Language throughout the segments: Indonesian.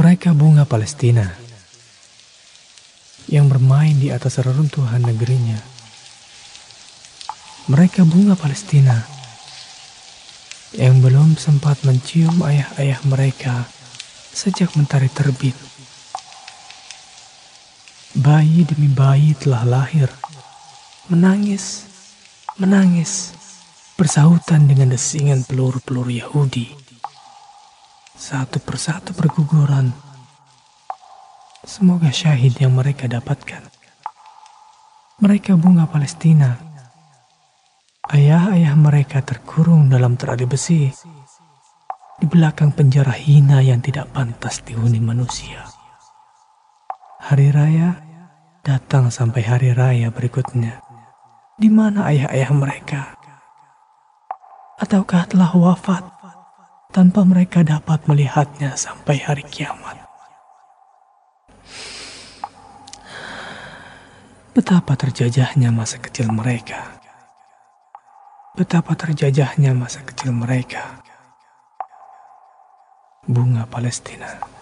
Mereka bunga Palestina yang bermain di atas reruntuhan negerinya. Mereka bunga Palestina yang belum sempat mencium ayah-ayah mereka sejak mentari terbit. Bayi demi bayi telah lahir, menangis, menangis bersahutan dengan desingan peluru-peluru Yahudi satu persatu berguguran. Semoga syahid yang mereka dapatkan. Mereka bunga Palestina. Ayah-ayah mereka terkurung dalam terali besi di belakang penjara hina yang tidak pantas dihuni manusia. Hari raya datang sampai hari raya berikutnya. Di mana ayah-ayah mereka? Ataukah telah wafat? tanpa mereka dapat melihatnya sampai hari kiamat. Betapa terjajahnya masa kecil mereka. Betapa terjajahnya masa kecil mereka. Bunga Palestina.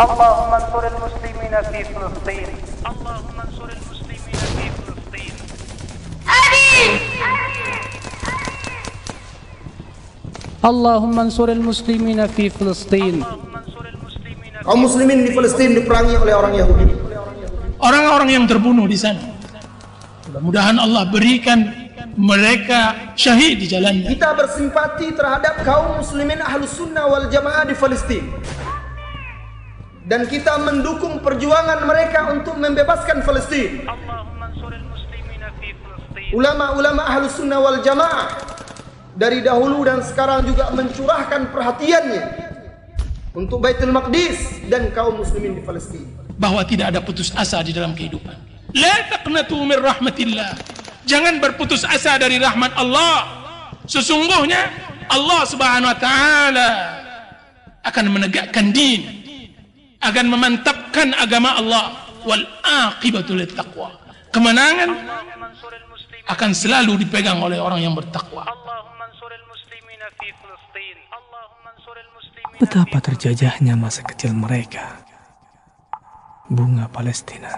اللهم انصر المسلمين في فلسطين اللهم انصر المسلمين في فلسطين اللهم انصر المسلمين في فلسطين اللهم انصر المسلمين Kaum muslimin di Palestina diperangi oleh orang Yahudi. orang-orang yang terbunuh di sana. Mudah-mudahan Allah berikan mereka syahid di jalannya. Kita bersimpati terhadap kaum muslimin ahlus sunnah wal jamaah di Palestina. dan kita mendukung perjuangan mereka untuk membebaskan Palestin. Ulama-ulama ahlu sunnah wal jamaah dari dahulu dan sekarang juga mencurahkan perhatiannya untuk Baitul Maqdis dan kaum muslimin di Palestin. Bahwa tidak ada putus asa di dalam kehidupan. La taqnatu min rahmatillah. Jangan berputus asa dari rahmat Allah. Sesungguhnya Allah Subhanahu wa taala akan menegakkan din. akan memantapkan agama Allah wal aqibatul taqwa. Kemenangan akan selalu dipegang oleh orang yang bertakwa. Betapa terjajahnya masa kecil mereka. Bunga Palestina.